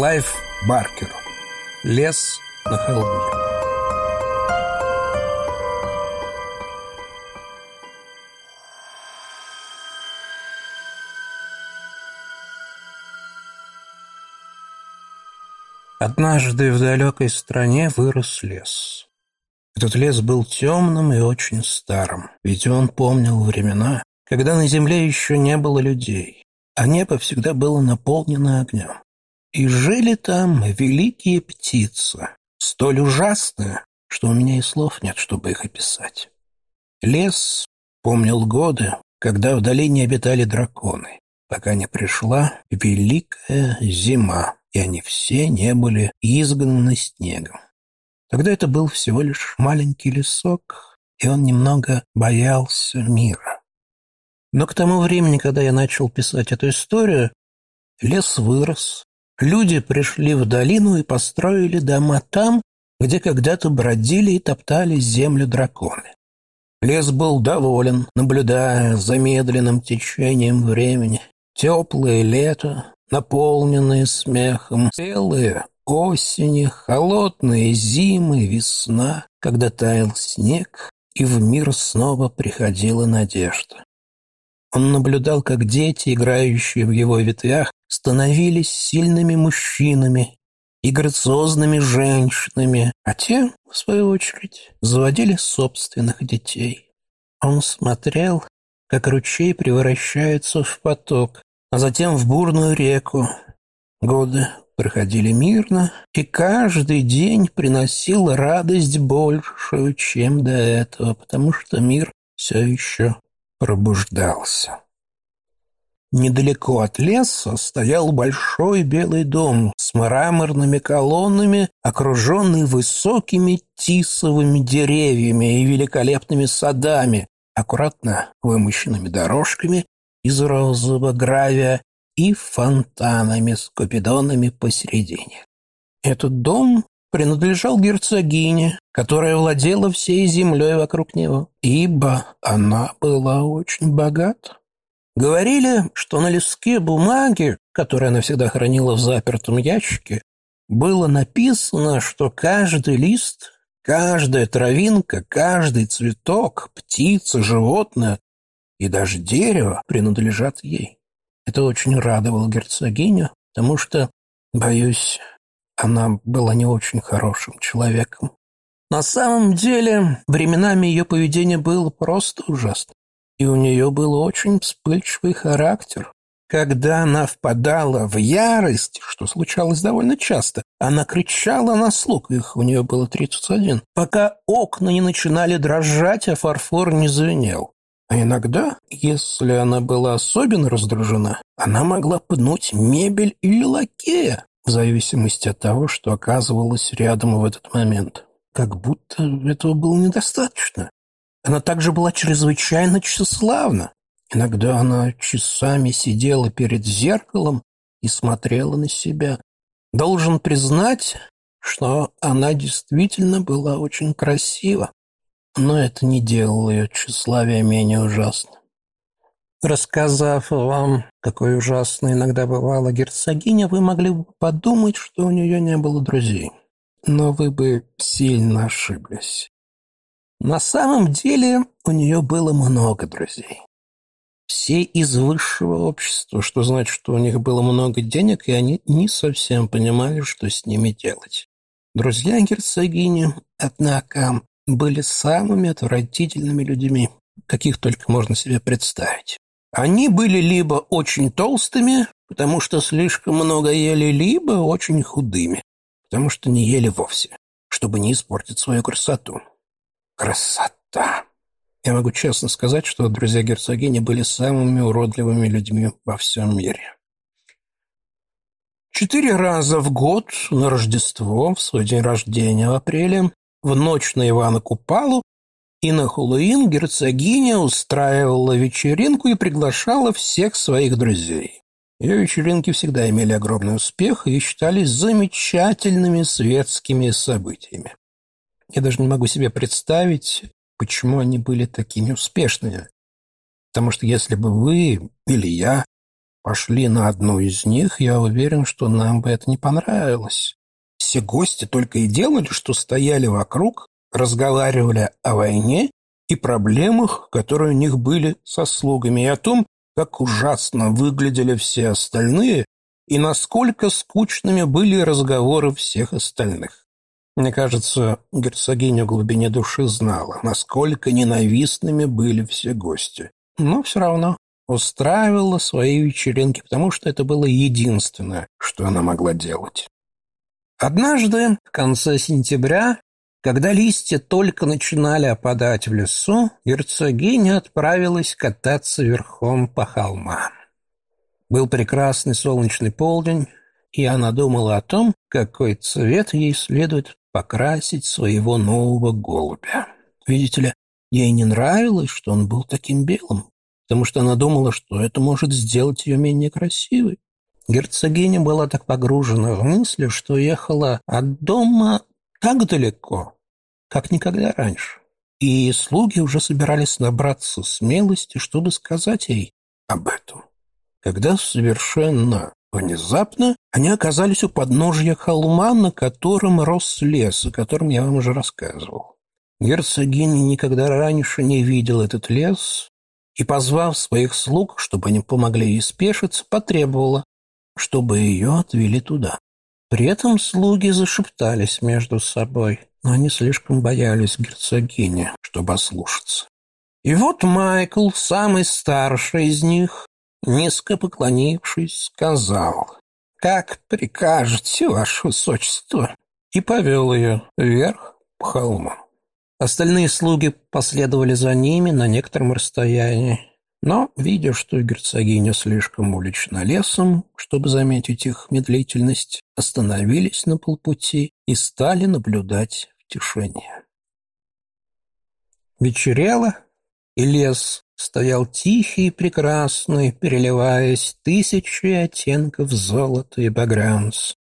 Клайв Баркер. Лес на холме. Однажды в далекой стране вырос лес. Этот лес был темным и очень старым, ведь он помнил времена, когда на земле еще не было людей, а небо всегда было наполнено огнем. И жили там великие птицы, столь ужасные, что у меня и слов нет, чтобы их описать. Лес помнил годы, когда в долине обитали драконы, пока не пришла великая зима, и они все не были изгнаны снегом. Тогда это был всего лишь маленький лесок, и он немного боялся мира. Но к тому времени, когда я начал писать эту историю, лес вырос, люди пришли в долину и построили дома там, где когда-то бродили и топтали землю драконы. Лес был доволен, наблюдая за медленным течением времени. Теплое лето, наполненные смехом, целые осени, холодные зимы, весна, когда таял снег, и в мир снова приходила надежда. Он наблюдал, как дети, играющие в его ветвях, становились сильными мужчинами и грациозными женщинами, а те, в свою очередь, заводили собственных детей. Он смотрел, как ручей превращается в поток, а затем в бурную реку. Годы проходили мирно, и каждый день приносил радость большую, чем до этого, потому что мир все еще пробуждался. Недалеко от леса стоял большой белый дом с мраморными колоннами, окруженный высокими тисовыми деревьями и великолепными садами, аккуратно вымощенными дорожками из розового гравия и фонтанами с купидонами посередине. Этот дом принадлежал герцогине, которая владела всей землей вокруг него, ибо она была очень богата. Говорили, что на листке бумаги, которую она всегда хранила в запертом ящике, было написано, что каждый лист, каждая травинка, каждый цветок, птица, животное и даже дерево принадлежат ей. Это очень радовало герцогиню, потому что, боюсь, она была не очень хорошим человеком. На самом деле, временами ее поведение было просто ужасно. И у нее был очень вспыльчивый характер. Когда она впадала в ярость, что случалось довольно часто, она кричала на слуг, их у нее было 31, пока окна не начинали дрожать, а фарфор не звенел. А иногда, если она была особенно раздражена, она могла пнуть мебель или лакея, в зависимости от того, что оказывалось рядом в этот момент. Как будто этого было недостаточно. Она также была чрезвычайно тщеславна. Иногда она часами сидела перед зеркалом и смотрела на себя. Должен признать, что она действительно была очень красива, но это не делало ее тщеславие менее ужасным. Рассказав вам, какой ужасной иногда бывала герцогиня, вы могли бы подумать, что у нее не было друзей. Но вы бы сильно ошиблись. На самом деле у нее было много друзей. Все из высшего общества, что значит, что у них было много денег, и они не совсем понимали, что с ними делать. Друзья герцогини, однако, были самыми отвратительными людьми, каких только можно себе представить. Они были либо очень толстыми, потому что слишком много ели, либо очень худыми, потому что не ели вовсе, чтобы не испортить свою красоту. Красота! Я могу честно сказать, что друзья герцогини были самыми уродливыми людьми во всем мире. Четыре раза в год на Рождество, в свой день рождения в апреле, в ночь на Ивана Купалу и на Хэллоуин герцогиня устраивала вечеринку и приглашала всех своих друзей. Ее вечеринки всегда имели огромный успех и считались замечательными светскими событиями. Я даже не могу себе представить, почему они были такими успешными. Потому что если бы вы или я пошли на одну из них, я уверен, что нам бы это не понравилось. Все гости только и делали, что стояли вокруг, разговаривали о войне и проблемах, которые у них были со слугами, и о том, как ужасно выглядели все остальные и насколько скучными были разговоры всех остальных. Мне кажется, герцогиня в глубине души знала, насколько ненавистными были все гости. Но все равно устраивала свои вечеринки, потому что это было единственное, что она могла делать. Однажды, в конце сентября, когда листья только начинали опадать в лесу, герцогиня отправилась кататься верхом по холмам. Был прекрасный солнечный полдень, и она думала о том, какой цвет ей следует покрасить своего нового голубя. Видите ли, ей не нравилось, что он был таким белым, потому что она думала, что это может сделать ее менее красивой. Герцогиня была так погружена в мысли, что ехала от дома так далеко, как никогда раньше. И слуги уже собирались набраться смелости, чтобы сказать ей об этом. Когда совершенно внезапно они оказались у подножья холма, на котором рос лес, о котором я вам уже рассказывал. Герцогиня никогда раньше не видел этот лес и, позвав своих слуг, чтобы они помогли ей спешиться, потребовала, чтобы ее отвели туда. При этом слуги зашептались между собой, но они слишком боялись герцогини, чтобы ослушаться. И вот Майкл, самый старший из них, низко поклонившись, сказал, «Как прикажете, ваше высочество?» и повел ее вверх по холму. Остальные слуги последовали за ними на некотором расстоянии. Но, видя, что герцогиня слишком улична лесом, чтобы заметить их медлительность, остановились на полпути и стали наблюдать в тишине. Вечерело, и лес стоял тихий и прекрасный, переливаясь тысячи оттенков золота и багрянца.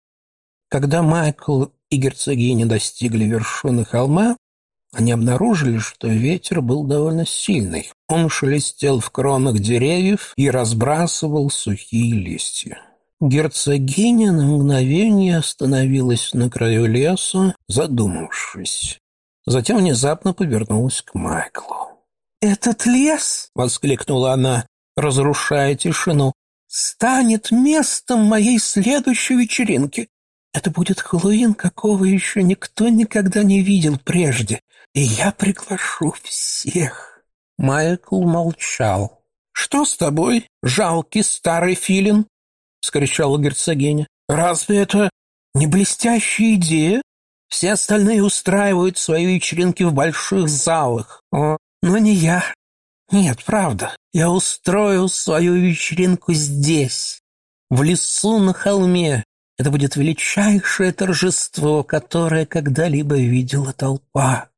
Когда Майкл и герцогиня достигли вершины холма, они обнаружили, что ветер был довольно сильный. Он шелестел в кронах деревьев и разбрасывал сухие листья. Герцогиня на мгновение остановилась на краю леса, задумавшись. Затем внезапно повернулась к Майклу. «Этот лес!» — воскликнула она, разрушая тишину. «Станет местом моей следующей вечеринки. Это будет Хэллоуин, какого еще никто никогда не видел прежде и я приглашу всех». Майкл молчал. «Что с тобой, жалкий старый филин?» — скричала герцогиня. «Разве это не блестящая идея? Все остальные устраивают свои вечеринки в больших залах, О, но не я. Нет, правда, я устрою свою вечеринку здесь, в лесу на холме. Это будет величайшее торжество, которое когда-либо видела толпа.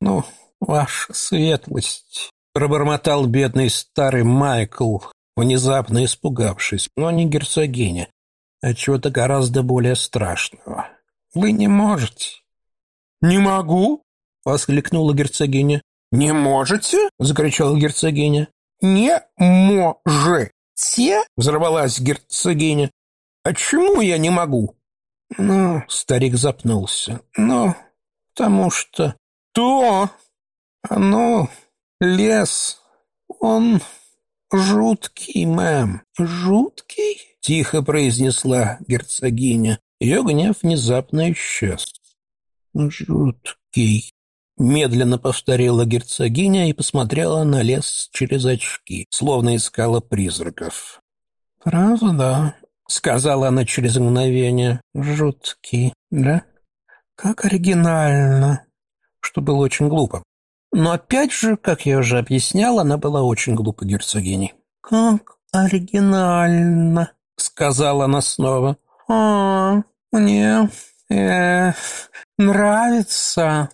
«Ну, ваша светлость», — пробормотал бедный старый Майкл, внезапно испугавшись, но не герцогиня, а чего-то гораздо более страшного. «Вы не можете». «Не могу?» — воскликнула герцогиня. «Не можете?» — закричала герцогиня. «Не можете?» — взорвалась герцогиня. «А чему я не могу?» Ну, старик запнулся. «Ну, потому что «Что? Ну, лес, он жуткий, мэм». «Жуткий?» — тихо произнесла герцогиня. Ее гнев внезапно исчез. «Жуткий», — медленно повторила герцогиня и посмотрела на лес через очки, словно искала призраков. «Правда?» — сказала она через мгновение. «Жуткий, да? Как оригинально!» что было очень глупо. Но опять же, как я уже объяснял, она была очень глупой герцогиней. «Как оригинально», — сказала она снова. «А, мне э, нравится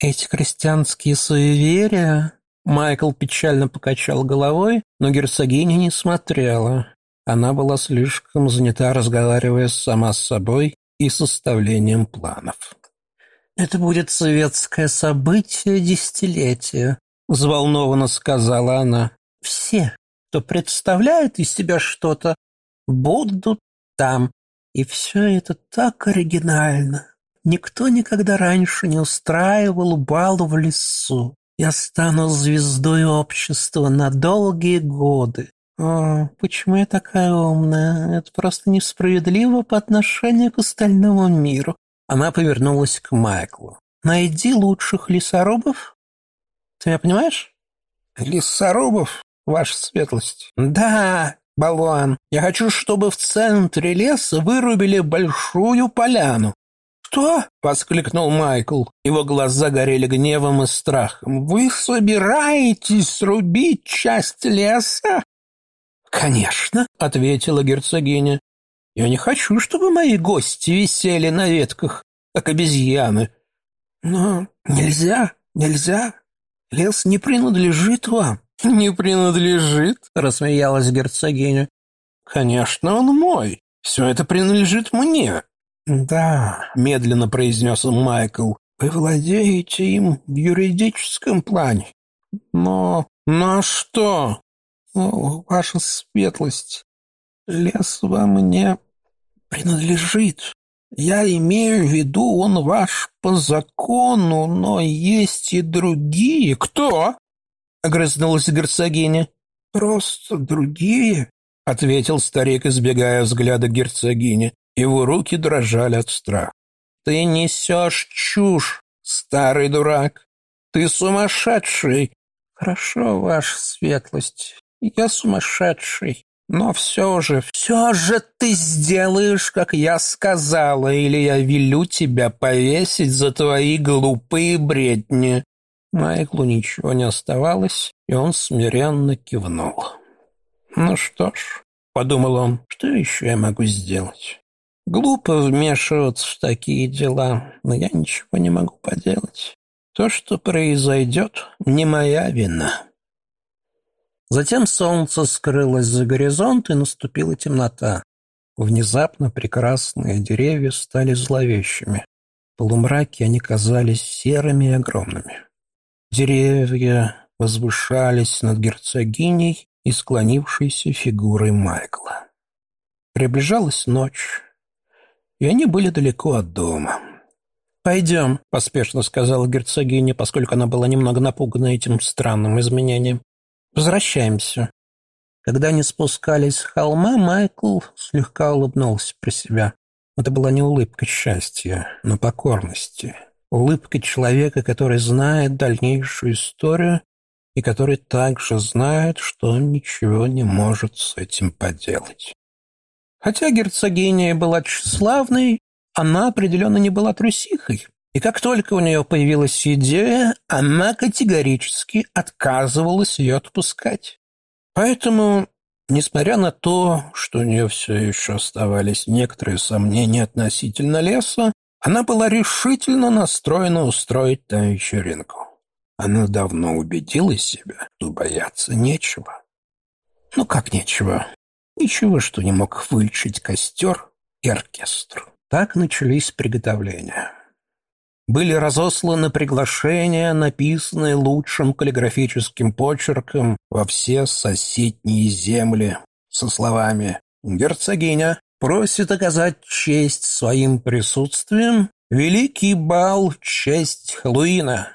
эти крестьянские суеверия». Майкл печально покачал головой, но герцогиня не смотрела. Она была слишком занята, разговаривая сама с собой и составлением планов. «Это будет советское событие десятилетия», — взволнованно сказала она. «Все, кто представляет из себя что-то, будут там. И все это так оригинально. Никто никогда раньше не устраивал бал в лесу. Я стану звездой общества на долгие годы. О, почему я такая умная? Это просто несправедливо по отношению к остальному миру. Она повернулась к Майклу. Найди лучших лесорубов. Ты меня понимаешь? Лесорубов, ваша светлость? Да, болван. Я хочу, чтобы в центре леса вырубили большую поляну. «Что?» — воскликнул Майкл. Его глаза горели гневом и страхом. «Вы собираетесь срубить часть леса?» «Конечно», — ответила герцогиня. «Я не хочу, чтобы мои гости висели на ветках, как обезьяны. Но нельзя, нельзя. Лес не принадлежит вам». «Не принадлежит?» — рассмеялась герцогиня. «Конечно, он мой. Все это принадлежит мне». «Да», — медленно произнес Майкл, — «вы владеете им в юридическом плане. Но на что?» «О, ваша светлость, лес вам не принадлежит. Я имею в виду, он ваш по закону, но есть и другие. Кто? Огрызнулась герцогиня. Просто другие, ответил старик, избегая взгляда герцогини. Его руки дрожали от страха. Ты несешь чушь, старый дурак. Ты сумасшедший. Хорошо, ваша светлость, я сумасшедший. Но все же, все же ты сделаешь, как я сказала, или я велю тебя повесить за твои глупые бредни». Майклу ничего не оставалось, и он смиренно кивнул. «Ну что ж», — подумал он, — «что еще я могу сделать? Глупо вмешиваться в такие дела, но я ничего не могу поделать. То, что произойдет, не моя вина». Затем солнце скрылось за горизонт, и наступила темнота. Внезапно прекрасные деревья стали зловещими. В полумраке они казались серыми и огромными. Деревья возвышались над герцогиней и склонившейся фигурой Майкла. Приближалась ночь, и они были далеко от дома. «Пойдем», — поспешно сказала герцогиня, поскольку она была немного напугана этим странным изменением. Возвращаемся. Когда они спускались с холма, Майкл слегка улыбнулся про себя. Это была не улыбка счастья, но покорности. Улыбка человека, который знает дальнейшую историю и который также знает, что он ничего не может с этим поделать. Хотя герцогиня была тщеславной, она определенно не была трусихой. И как только у нее появилась идея, она категорически отказывалась ее отпускать. Поэтому, несмотря на то, что у нее все еще оставались некоторые сомнения относительно леса, она была решительно настроена устроить там вечеринку. Она давно убедила себя, что бояться нечего. Ну как нечего? Ничего, что не мог вылечить костер и оркестр. Так начались приготовления были разосланы приглашения, написанные лучшим каллиграфическим почерком во все соседние земли, со словами «Герцогиня просит оказать честь своим присутствием Великий бал честь Хэллоуина.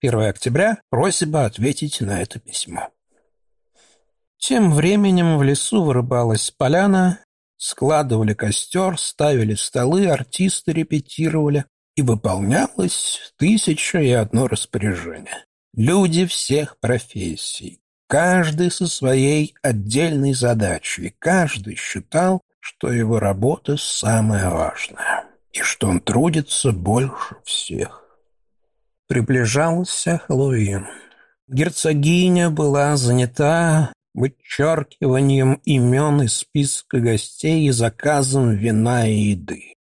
1 октября. Просьба ответить на это письмо». Тем временем в лесу вырубалась поляна, складывали костер, ставили столы, артисты репетировали, и выполнялось тысяча и одно распоряжение. Люди всех профессий, каждый со своей отдельной задачей, каждый считал, что его работа самая важная и что он трудится больше всех. Приближался Хэллоуин. Герцогиня была занята вычеркиванием имен из списка гостей и заказом вина и еды.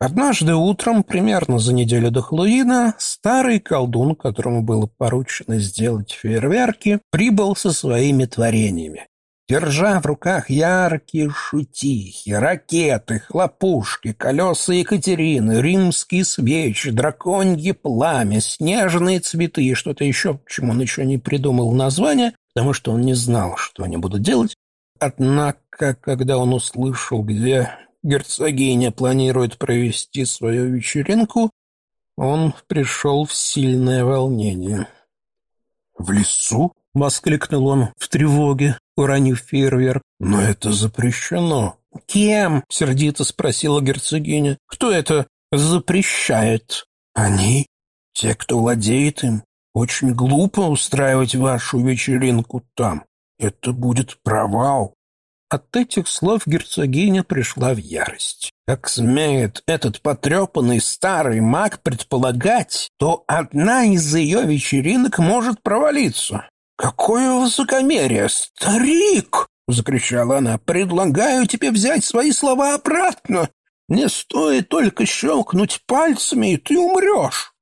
Однажды утром, примерно за неделю до Хэллоуина, старый колдун, которому было поручено сделать фейерверки, прибыл со своими творениями. Держа в руках яркие шутихи, ракеты, хлопушки, колеса Екатерины, римские свечи, драконье пламя, снежные цветы и что-то еще, чему он еще не придумал название, потому что он не знал, что они будут делать. Однако, когда он услышал, где герцогиня планирует провести свою вечеринку, он пришел в сильное волнение. «В лесу?» — воскликнул он в тревоге, уронив фейерверк. «Но это запрещено». «Кем?» — сердито спросила герцогиня. «Кто это запрещает?» «Они, те, кто владеет им. Очень глупо устраивать вашу вечеринку там. Это будет провал». От этих слов герцогиня пришла в ярость. Как смеет этот потрепанный старый маг предполагать, то одна из ее вечеринок может провалиться. «Какое высокомерие, старик!» — закричала она. «Предлагаю тебе взять свои слова обратно. Не стоит только щелкнуть пальцами, и ты умрешь».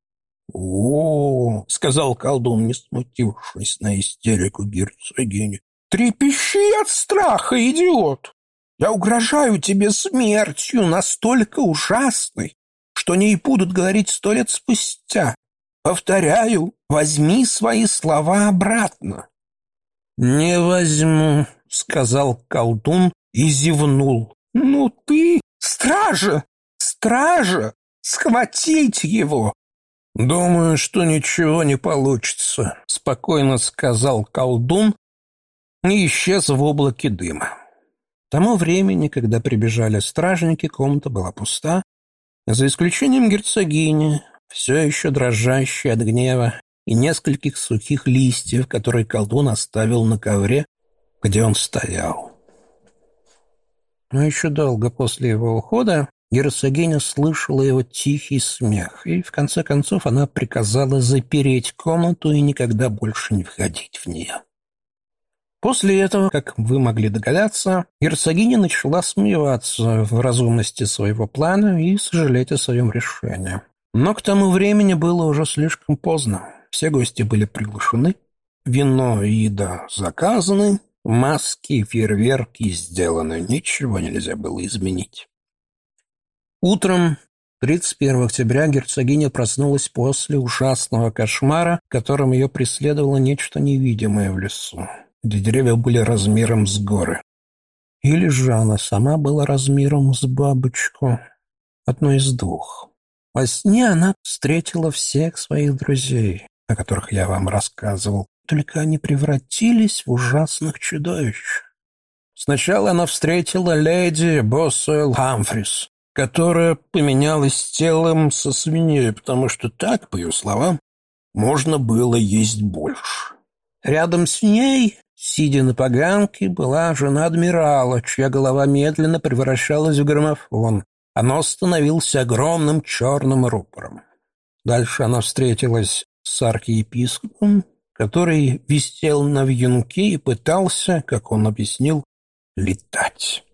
«О, — сказал колдун, не смутившись на истерику герцогини, Трепещи от страха, идиот! Я угрожаю тебе смертью настолько ужасной, что не будут говорить сто лет спустя. Повторяю, возьми свои слова обратно. «Не возьму», — сказал колдун и зевнул. «Ну ты, стража, стража, схватить его!» «Думаю, что ничего не получится», — спокойно сказал колдун и исчез в облаке дыма. К тому времени, когда прибежали стражники, комната была пуста, за исключением герцогини, все еще дрожащей от гнева, и нескольких сухих листьев, которые колдун оставил на ковре, где он стоял. Но еще долго после его ухода герцогиня слышала его тихий смех, и в конце концов она приказала запереть комнату и никогда больше не входить в нее. После этого, как вы могли догадаться, герцогиня начала сомневаться в разумности своего плана и сожалеть о своем решении. Но к тому времени было уже слишком поздно. Все гости были приглашены, вино и еда заказаны, маски и фейерверки сделаны, ничего нельзя было изменить. Утром 31 октября герцогиня проснулась после ужасного кошмара, которым ее преследовало нечто невидимое в лесу где деревья были размером с горы. Или же она сама была размером с бабочку. Одно из двух. Во сне она встретила всех своих друзей, о которых я вам рассказывал, только они превратились в ужасных чудовищ. Сначала она встретила леди Боссуэлл Хамфрис, которая поменялась телом со свиньей, потому что так, по ее словам, можно было есть больше. Рядом с ней Сидя на поганке, была жена адмирала, чья голова медленно превращалась в граммофон, нос становился огромным черным рупором. Дальше она встретилась с архиепископом, который висел на вьюнке и пытался, как он объяснил, летать.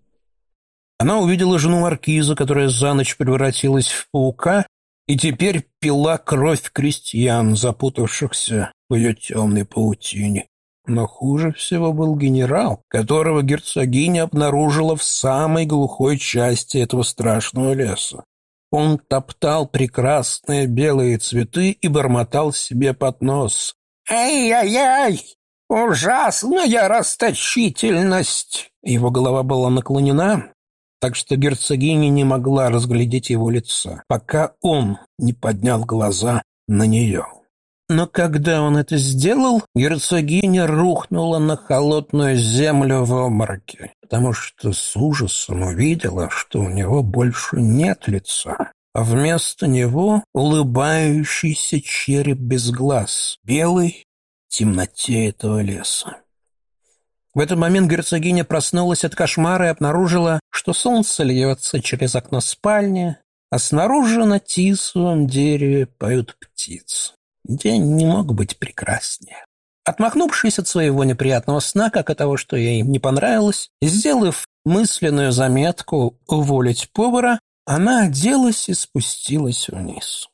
Она увидела жену маркиза, которая за ночь превратилась в паука и теперь пила кровь крестьян, запутавшихся в ее темной паутине. Но хуже всего был генерал, которого герцогиня обнаружила в самой глухой части этого страшного леса. Он топтал прекрасные белые цветы и бормотал себе под нос. «Эй-яй-яй! Ужасная расточительность!» Его голова была наклонена, так что герцогиня не могла разглядеть его лица, пока он не поднял глаза на нее. Но когда он это сделал, герцогиня рухнула на холодную землю в обмороке, потому что с ужасом увидела, что у него больше нет лица, а вместо него улыбающийся череп без глаз, белый в темноте этого леса. В этот момент герцогиня проснулась от кошмара и обнаружила, что солнце льется через окно спальни, а снаружи на тисовом дереве поют птицы. День не мог быть прекраснее. Отмахнувшись от своего неприятного сна, как от того, что ей не понравилось, сделав мысленную заметку уволить повара, она оделась и спустилась вниз.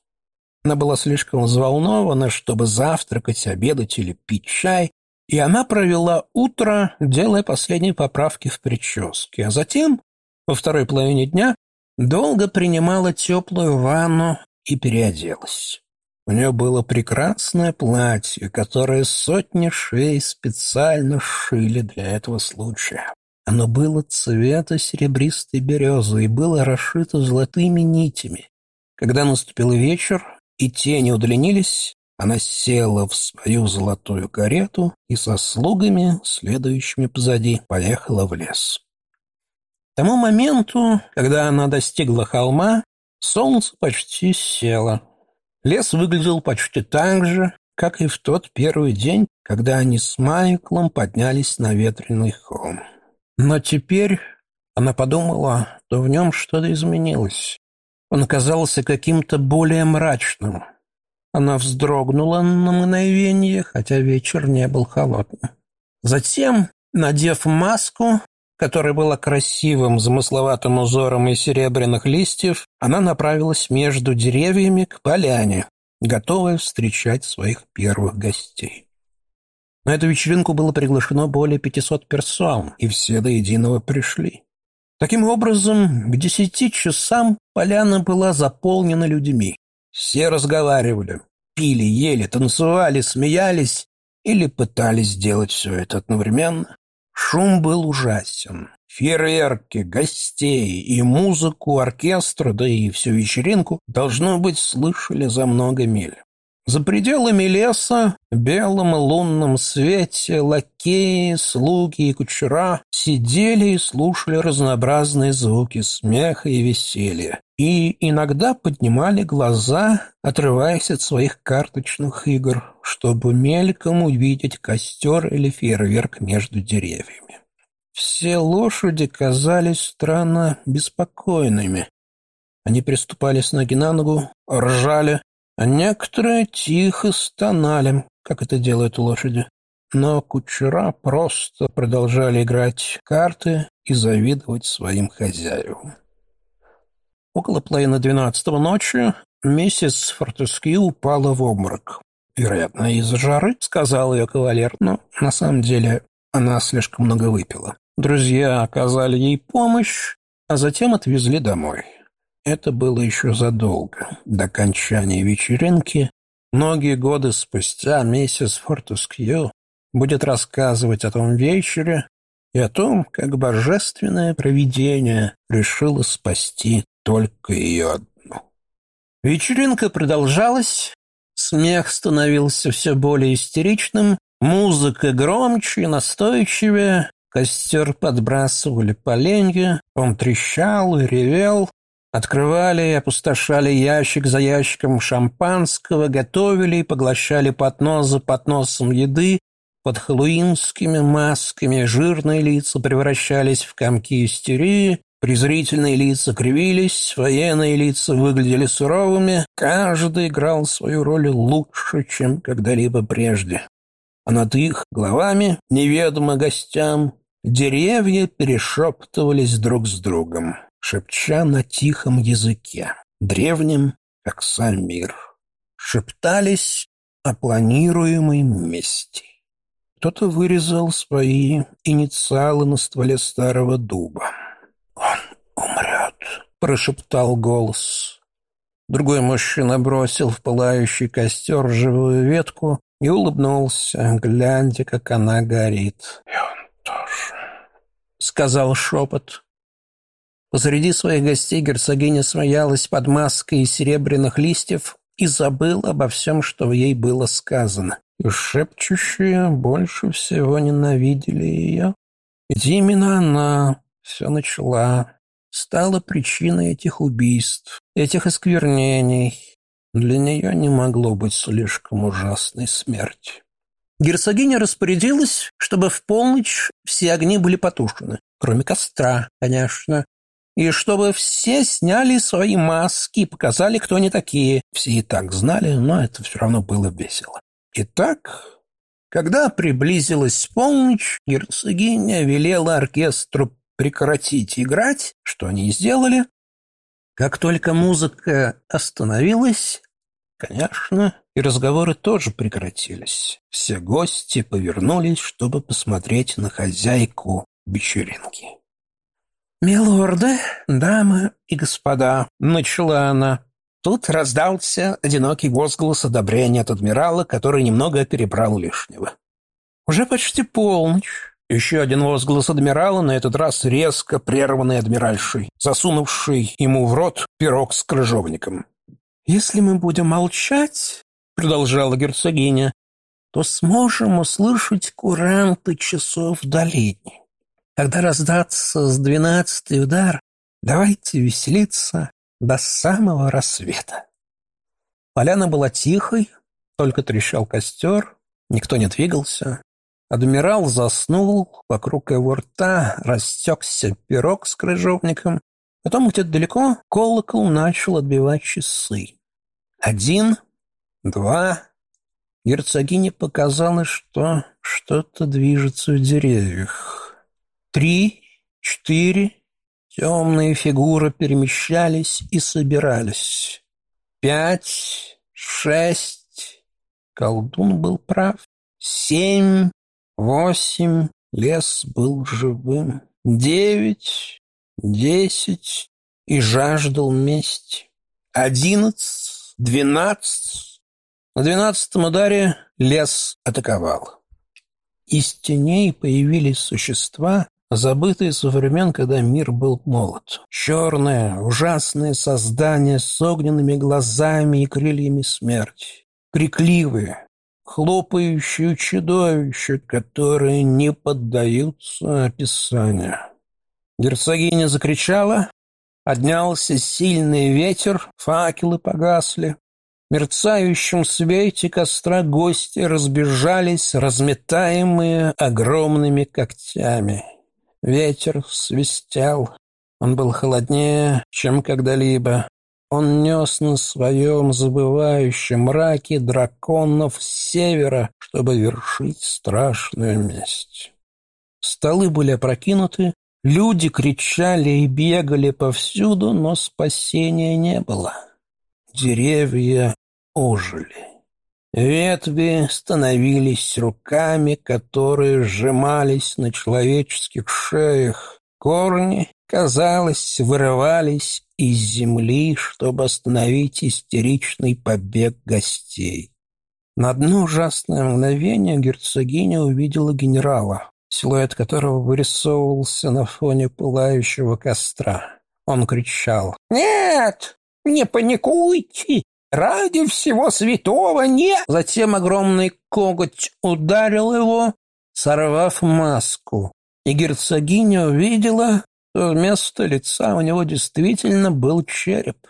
Она была слишком взволнована, чтобы завтракать, обедать или пить чай, и она провела утро, делая последние поправки в прическе, а затем, во второй половине дня, долго принимала теплую ванну и переоделась. У нее было прекрасное платье, которое сотни шей специально шили для этого случая. Оно было цвета серебристой березы и было расшито золотыми нитями. Когда наступил вечер и тени удлинились, она села в свою золотую карету и со слугами, следующими позади, поехала в лес. К тому моменту, когда она достигла холма, солнце почти село. Лес выглядел почти так же, как и в тот первый день, когда они с Майклом поднялись на ветреный холм. Но теперь она подумала, что в нем что-то изменилось. Он казался каким-то более мрачным. Она вздрогнула на мгновение, хотя вечер не был холодным. Затем, надев маску, которая была красивым, замысловатым узором из серебряных листьев, она направилась между деревьями к поляне, готовая встречать своих первых гостей. На эту вечеринку было приглашено более 500 персон, и все до единого пришли. Таким образом, к десяти часам поляна была заполнена людьми. Все разговаривали, пили, ели, танцевали, смеялись или пытались сделать все это одновременно. Шум был ужасен. Фейерверки, гостей и музыку оркестра, да и всю вечеринку, должно быть, слышали за много миль. За пределами леса, в белом лунном свете, лакеи, слуги и кучера сидели и слушали разнообразные звуки смеха и веселья. И иногда поднимали глаза, отрываясь от своих карточных игр, чтобы мельком увидеть костер или фейерверк между деревьями. Все лошади казались странно беспокойными. Они приступали с ноги на ногу, ржали, а некоторые тихо стонали, как это делают лошади. Но кучера просто продолжали играть карты и завидовать своим хозяевам. Около половины двенадцатого ночи миссис Фортескью упала в обморок. «Вероятно, из-за жары», — сказал ее кавалер, но на самом деле она слишком много выпила. Друзья оказали ей помощь, а затем отвезли домой. Это было еще задолго до окончания вечеринки. Многие годы спустя миссис Фортескью будет рассказывать о том вечере и о том, как божественное провидение решило спасти только ее одну. Вечеринка продолжалась, смех становился все более истеричным, музыка громче и настойчивее, костер подбрасывали поленья, он трещал и ревел, Открывали и опустошали ящик за ящиком шампанского, готовили и поглощали поднос за подносом еды, под хэллоуинскими масками жирные лица превращались в комки истерии, презрительные лица кривились, военные лица выглядели суровыми, каждый играл свою роль лучше, чем когда-либо прежде. А над их головами, неведомо гостям, деревья перешептывались друг с другом шепча на тихом языке, древнем, как сам мир. Шептались о планируемой мести. Кто-то вырезал свои инициалы на стволе старого дуба. «Он умрет», — прошептал голос. Другой мужчина бросил в пылающий костер живую ветку и улыбнулся, глядя, как она горит. «И он тоже», — сказал шепот. Посреди своих гостей герцогиня смеялась под маской серебряных листьев и забыла обо всем, что ей было сказано. И шепчущие больше всего ненавидели ее. Ведь именно она все начала, стала причиной этих убийств, этих осквернений. Для нее не могло быть слишком ужасной смерти. Герцогиня распорядилась, чтобы в полночь все огни были потушены, кроме костра, конечно, и чтобы все сняли свои маски и показали, кто они такие. Все и так знали, но это все равно было весело. Итак, когда приблизилась полночь, герцогиня велела оркестру прекратить играть, что они и сделали. Как только музыка остановилась, конечно, и разговоры тоже прекратились. Все гости повернулись, чтобы посмотреть на хозяйку вечеринки. «Милорды, дамы и господа», — начала она, Тут раздался одинокий возглас одобрения от адмирала, который немного перебрал лишнего. Уже почти полночь. Еще один возглас адмирала, на этот раз резко прерванный адмиральшей, засунувший ему в рот пирог с крыжовником. «Если мы будем молчать, — продолжала герцогиня, — то сможем услышать куранты часов долей. Когда раздаться с двенадцатый удар, давайте веселиться до самого рассвета». Поляна была тихой, только трещал костер, никто не двигался. Адмирал заснул, вокруг его рта растекся пирог с крыжовником. Потом где-то далеко колокол начал отбивать часы. Один, два. Герцогине показалось, что что-то движется в деревьях. Три, четыре. Темные фигуры перемещались и собирались. Пять, шесть. Колдун был прав. Семь, восемь. Лес был живым. Девять, десять. И жаждал мести. Одиннадцать, двенадцать. На двенадцатом ударе лес атаковал. Из теней появились существа, забытые со времен, когда мир был молод. Черное, ужасное создание с огненными глазами и крыльями смерти. Крикливые, хлопающие чудовища, которые не поддаются описанию. Герцогиня закричала, поднялся сильный ветер, факелы погасли. В мерцающем свете костра гости разбежались, разметаемые огромными когтями. Ветер свистел, он был холоднее, чем когда-либо. Он нес на своем забывающем мраке драконов с севера, чтобы вершить страшную месть. Столы были опрокинуты, люди кричали и бегали повсюду, но спасения не было. Деревья ожили. Ветви становились руками, которые сжимались на человеческих шеях. Корни, казалось, вырывались из земли, чтобы остановить истеричный побег гостей. На одно ужасное мгновение герцогиня увидела генерала, силуэт которого вырисовывался на фоне пылающего костра. Он кричал «Нет, не паникуйте! Ради всего святого не...» Затем огромный коготь ударил его, сорвав маску. И герцогиня увидела, что вместо лица у него действительно был череп.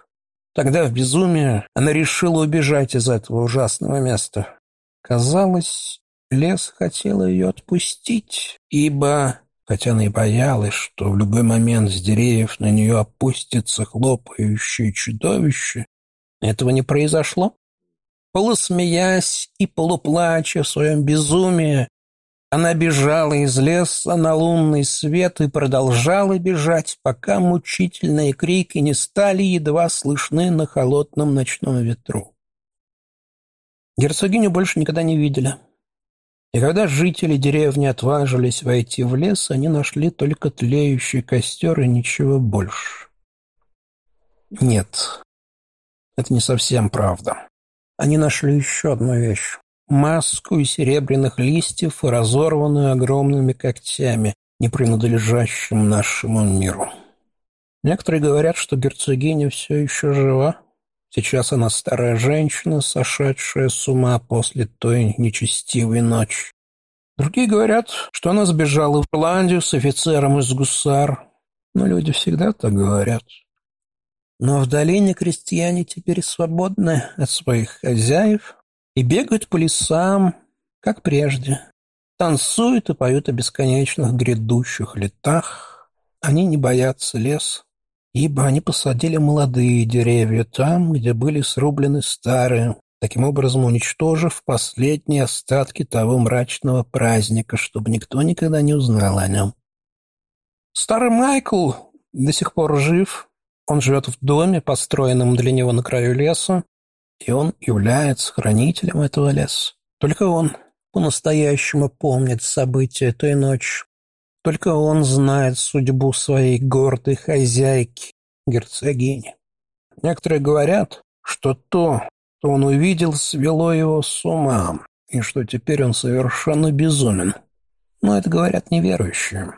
Тогда в безумии она решила убежать из этого ужасного места. Казалось, лес хотел ее отпустить, ибо, хотя она и боялась, что в любой момент с деревьев на нее опустится хлопающее чудовище, этого не произошло. Полусмеясь и полуплача в своем безумии, она бежала из леса на лунный свет и продолжала бежать, пока мучительные крики не стали едва слышны на холодном ночном ветру. Герцогиню больше никогда не видели. И когда жители деревни отважились войти в лес, они нашли только тлеющий костер и ничего больше. Нет, это не совсем правда. Они нашли еще одну вещь. Маску из серебряных листьев, разорванную огромными когтями, не принадлежащим нашему миру. Некоторые говорят, что герцогиня все еще жива. Сейчас она старая женщина, сошедшая с ума после той нечестивой ночи. Другие говорят, что она сбежала в Ирландию с офицером из гусар. Но люди всегда так говорят. Но в долине крестьяне теперь свободны от своих хозяев и бегают по лесам, как прежде. Танцуют и поют о бесконечных грядущих летах. Они не боятся лес, ибо они посадили молодые деревья там, где были срублены старые, таким образом уничтожив последние остатки того мрачного праздника, чтобы никто никогда не узнал о нем. Старый Майкл до сих пор жив, он живет в доме, построенном для него на краю леса, и он является хранителем этого леса. Только он по-настоящему помнит события той ночи. Только он знает судьбу своей гордой хозяйки, герцогини. Некоторые говорят, что то, что он увидел, свело его с ума, и что теперь он совершенно безумен. Но это говорят неверующие.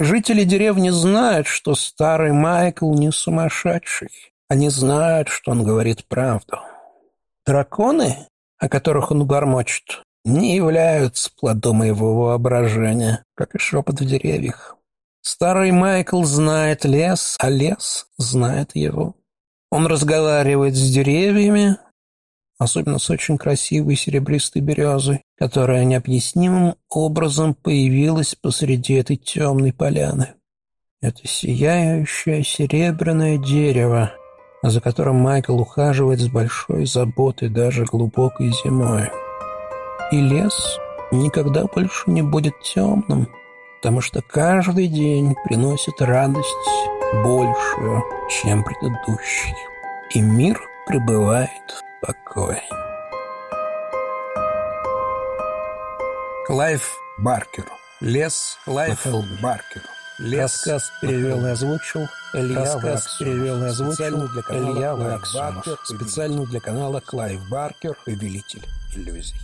Жители деревни знают, что старый Майкл не сумасшедший. Они знают, что он говорит правду. Драконы, о которых он бормочет, не являются плодом его воображения, как и шепот в деревьях. Старый Майкл знает лес, а лес знает его. Он разговаривает с деревьями, особенно с очень красивой серебристой березой, которая необъяснимым образом появилась посреди этой темной поляны. Это сияющее серебряное дерево, за которым Майкл ухаживает с большой заботой даже глубокой зимой. И лес никогда больше не будет темным, потому что каждый день приносит радость большую, чем предыдущий. И мир пребывает в покое. Клайв Баркер. Лес Клайв Баркер. Лес. Рассказ перевел и озвучил Илья Рассказ перевел и озвучил для канала Илья Ваксумов. Специально для канала Клайв Баркер, повелитель иллюзий.